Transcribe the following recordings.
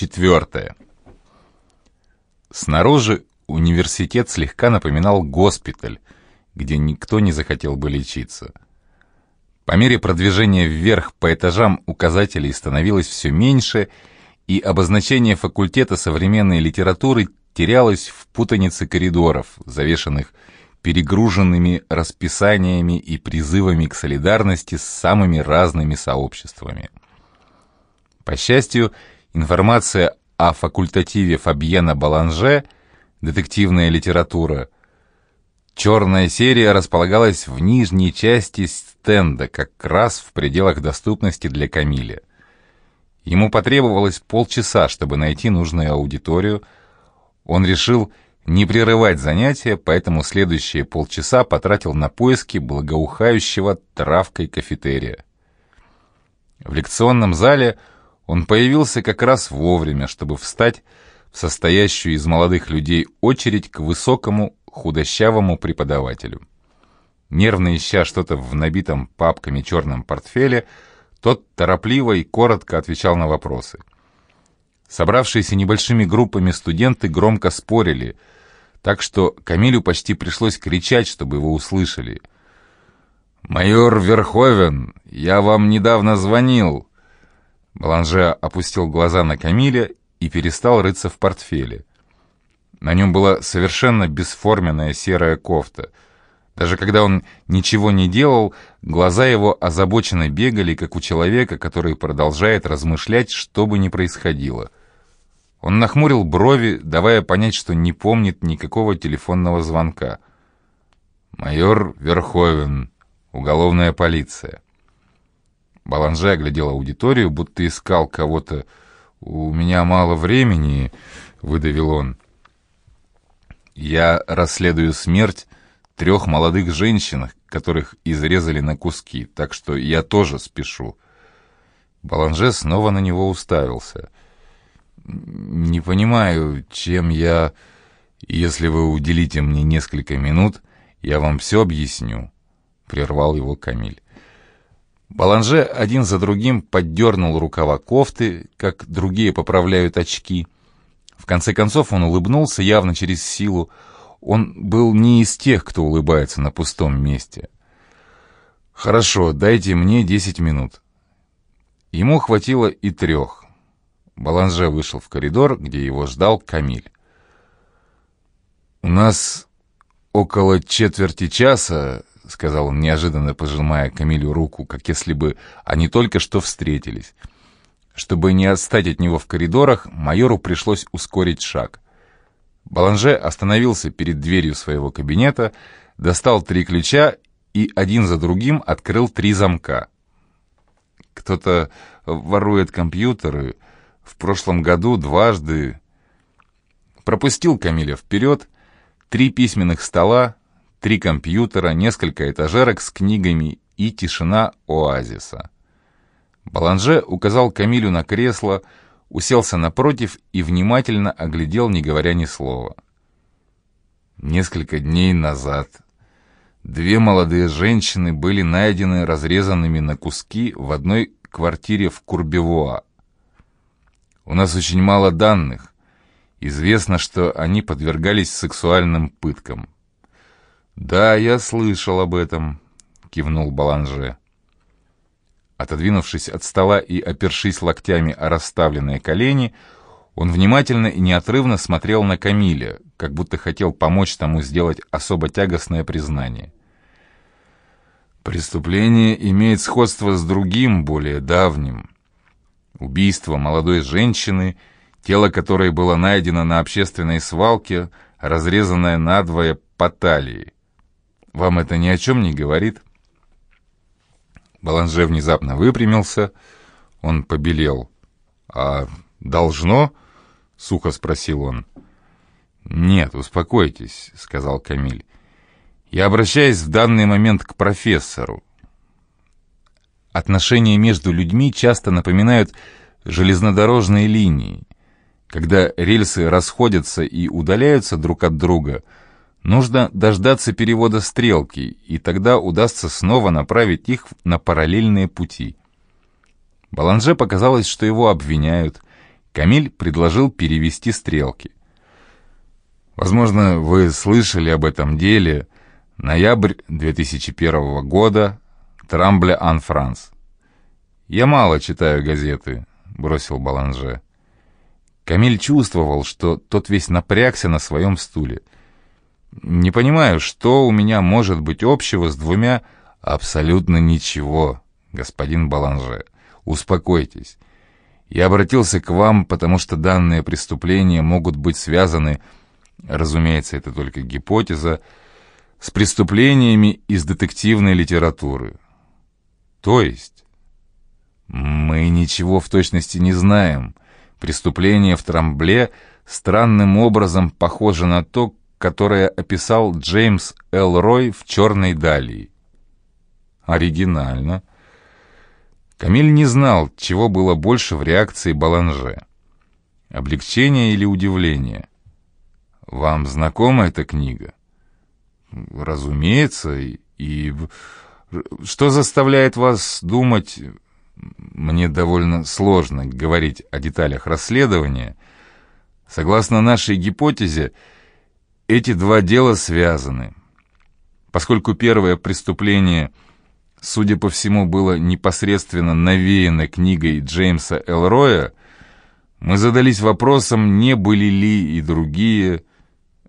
Четвертое. Снаружи университет слегка напоминал госпиталь, где никто не захотел бы лечиться. По мере продвижения вверх по этажам указателей становилось все меньше, и обозначение факультета современной литературы терялось в путанице коридоров, завешанных перегруженными расписаниями и призывами к солидарности с самыми разными сообществами. По счастью, информация о факультативе Фабьена Баланже «Детективная литература» Черная серия располагалась в нижней части стенда, как раз в пределах доступности для Камиля. Ему потребовалось полчаса, чтобы найти нужную аудиторию. Он решил не прерывать занятия, поэтому следующие полчаса потратил на поиски благоухающего травкой кафетерия. В лекционном зале он появился как раз вовремя, чтобы встать в состоящую из молодых людей очередь к высокому худощавому преподавателю. Нервно ища что-то в набитом папками черном портфеле, тот торопливо и коротко отвечал на вопросы. Собравшиеся небольшими группами студенты громко спорили, так что Камилю почти пришлось кричать, чтобы его услышали. «Майор Верховен, я вам недавно звонил!» Баланже опустил глаза на Камиля и перестал рыться в портфеле. На нем была совершенно бесформенная серая кофта. Даже когда он ничего не делал, глаза его озабоченно бегали, как у человека, который продолжает размышлять, что бы ни происходило. Он нахмурил брови, давая понять, что не помнит никакого телефонного звонка. «Майор Верховен, уголовная полиция». Баланже оглядел аудиторию, будто искал кого-то. «У меня мало времени», — выдавил он. Я расследую смерть трех молодых женщин, которых изрезали на куски, так что я тоже спешу. Баланже снова на него уставился. «Не понимаю, чем я... Если вы уделите мне несколько минут, я вам все объясню», — прервал его Камиль. Баланже один за другим поддернул рукава кофты, как другие поправляют очки — в конце концов он улыбнулся явно через силу. Он был не из тех, кто улыбается на пустом месте. «Хорошо, дайте мне десять минут». Ему хватило и трех. Баланже вышел в коридор, где его ждал Камиль. «У нас около четверти часа», — сказал он, неожиданно пожимая Камилю руку, как если бы они только что встретились. Чтобы не отстать от него в коридорах, майору пришлось ускорить шаг. Баланже остановился перед дверью своего кабинета, достал три ключа и один за другим открыл три замка. Кто-то ворует компьютеры. В прошлом году дважды пропустил Камиля вперед, три письменных стола, три компьютера, несколько этажерок с книгами и тишина оазиса. Баланже указал Камилю на кресло, уселся напротив и внимательно оглядел, не говоря ни слова. Несколько дней назад две молодые женщины были найдены разрезанными на куски в одной квартире в Курбевуа. У нас очень мало данных. Известно, что они подвергались сексуальным пыткам. «Да, я слышал об этом», — кивнул Баланже. Отодвинувшись от стола и опершись локтями о расставленные колени, он внимательно и неотрывно смотрел на Камиля, как будто хотел помочь тому сделать особо тягостное признание. Преступление имеет сходство с другим, более давним. Убийство молодой женщины, тело которой было найдено на общественной свалке, разрезанное надвое по талии. Вам это ни о чем не говорит?» Баланже внезапно выпрямился, он побелел. «А должно?» — сухо спросил он. «Нет, успокойтесь», — сказал Камиль. «Я обращаюсь в данный момент к профессору. Отношения между людьми часто напоминают железнодорожные линии. Когда рельсы расходятся и удаляются друг от друга — Нужно дождаться перевода стрелки, и тогда удастся снова направить их на параллельные пути. Баланже показалось, что его обвиняют. Камиль предложил перевести стрелки. Возможно, вы слышали об этом деле. Ноябрь 2001 года. Трамбле-Ан-Франс. «Я мало читаю газеты», — бросил Баланже. Камиль чувствовал, что тот весь напрягся на своем стуле. «Не понимаю, что у меня может быть общего с двумя...» «Абсолютно ничего, господин Баланже. Успокойтесь. Я обратился к вам, потому что данные преступления могут быть связаны, разумеется, это только гипотеза, с преступлениями из детективной литературы. То есть? Мы ничего в точности не знаем. Преступление в Трамбле странным образом похоже на то, которое описал Джеймс Эл Рой в «Черной далии». Оригинально. Камиль не знал, чего было больше в реакции Баланже. Облегчение или удивление? Вам знакома эта книга? Разумеется, и... Что заставляет вас думать... Мне довольно сложно говорить о деталях расследования. Согласно нашей гипотезе, эти два дела связаны. Поскольку первое преступление, судя по всему, было непосредственно навеяно книгой Джеймса Элроя, мы задались вопросом, не были ли и другие,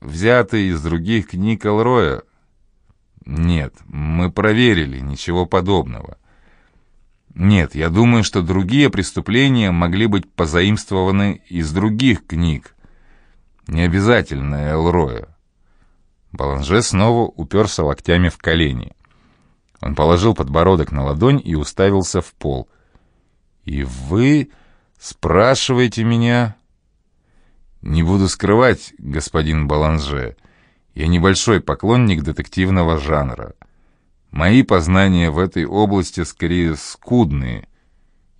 взятые из других книг Элроя. Нет, мы проверили, ничего подобного. Нет, я думаю, что другие преступления могли быть позаимствованы из других книг. Не обязательно Элроя. Баланже снова уперся локтями в колени. Он положил подбородок на ладонь и уставился в пол. «И вы спрашиваете меня...» «Не буду скрывать, господин Баланже, я небольшой поклонник детективного жанра». Мои познания в этой области скорее скудные.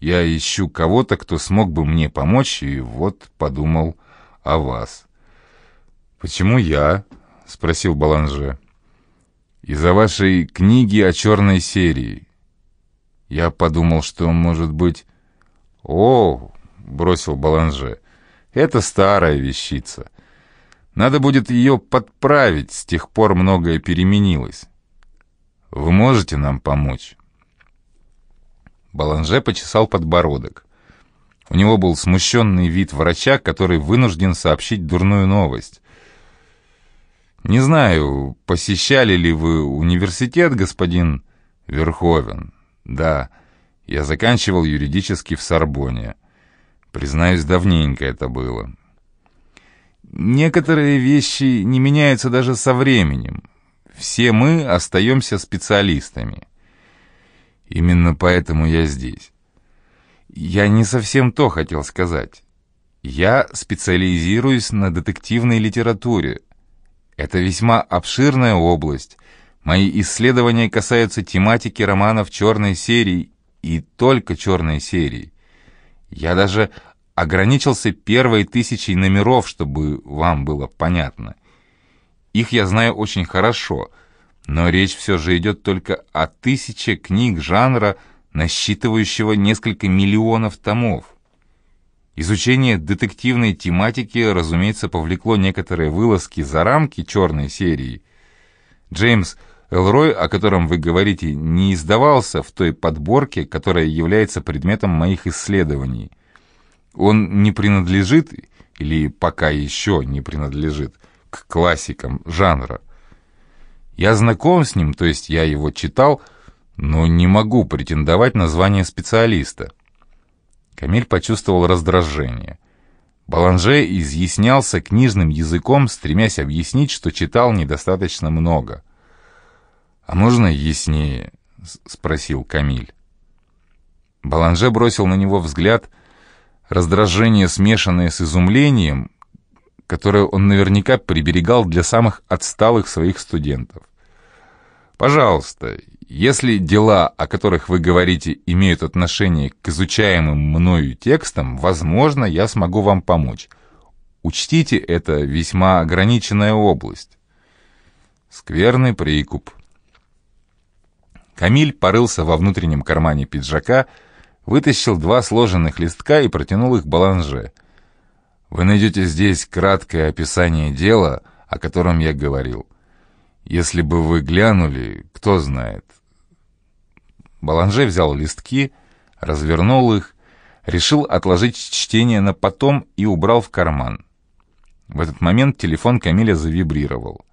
Я ищу кого-то, кто смог бы мне помочь, и вот подумал о вас. «Почему я?» — спросил Баланже. «Из-за вашей книги о черной серии. Я подумал, что, может быть...» «О!» — бросил Баланже. «Это старая вещица. Надо будет ее подправить, с тех пор многое переменилось». Вы можете нам помочь?» Баланже почесал подбородок. У него был смущенный вид врача, который вынужден сообщить дурную новость. «Не знаю, посещали ли вы университет, господин Верховен?» «Да, я заканчивал юридически в Сорбоне. Признаюсь, давненько это было». «Некоторые вещи не меняются даже со временем. Все мы остаемся специалистами. Именно поэтому я здесь. Я не совсем то хотел сказать. Я специализируюсь на детективной литературе. Это весьма обширная область. Мои исследования касаются тематики романов черной серии и только черной серии. Я даже ограничился первой тысячей номеров, чтобы вам было понятно. Их я знаю очень хорошо, но речь все же идет только о тысяче книг жанра, насчитывающего несколько миллионов томов. Изучение детективной тематики, разумеется, повлекло некоторые вылазки за рамки черной серии. Джеймс Элрой, о котором вы говорите, не издавался в той подборке, которая является предметом моих исследований. Он не принадлежит, или пока еще не принадлежит, к классикам жанра. Я знаком с ним, то есть я его читал, но не могу претендовать на звание специалиста. Камиль почувствовал раздражение. Баланже изъяснялся книжным языком, стремясь объяснить, что читал недостаточно много. «А можно яснее?» — спросил Камиль. Баланже бросил на него взгляд, раздражение, смешанное с изумлением, которое он наверняка приберегал для самых отсталых своих студентов. Пожалуйста, если дела, о которых вы говорите, имеют отношение к изучаемым мною текстам, возможно, я смогу вам помочь. Учтите, это весьма ограниченная область. Скверный прикуп. Камиль порылся во внутреннем кармане пиджака, вытащил два сложенных листка и протянул их Баланже — Вы найдете здесь краткое описание дела, о котором я говорил. Если бы вы глянули, кто знает. Баланже взял листки, развернул их, решил отложить чтение на потом и убрал в карман. В этот момент телефон Камиля завибрировал.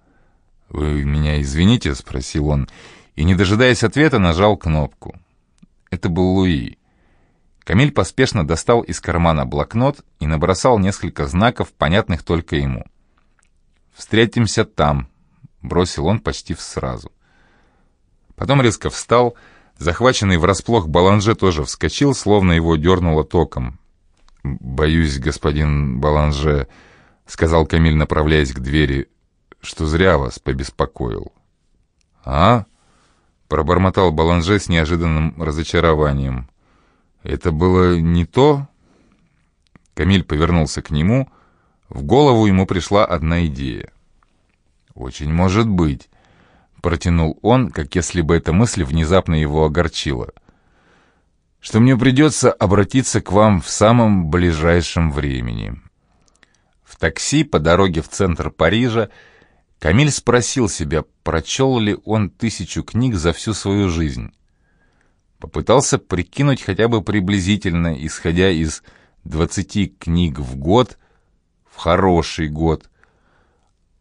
«Вы меня извините?» — спросил он, и, не дожидаясь ответа, нажал кнопку. Это был Луи. Камиль поспешно достал из кармана блокнот и набросал несколько знаков, понятных только ему. «Встретимся там», — бросил он почти сразу. Потом резко встал, захваченный врасплох Баланже тоже вскочил, словно его дернуло током. «Боюсь, господин Баланже», — сказал Камиль, направляясь к двери, — «что зря вас побеспокоил». «А?» — пробормотал Баланже с неожиданным разочарованием. «Это было не то?» Камиль повернулся к нему. В голову ему пришла одна идея. «Очень может быть», — протянул он, как если бы эта мысль внезапно его огорчила. «Что мне придется обратиться к вам в самом ближайшем времени». В такси по дороге в центр Парижа Камиль спросил себя, прочел ли он тысячу книг за всю свою жизнь. Попытался прикинуть хотя бы приблизительно, исходя из 20 книг в год, в хороший год.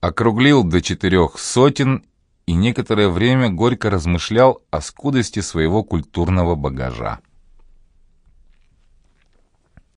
Округлил до четырех сотен и некоторое время горько размышлял о скудости своего культурного багажа.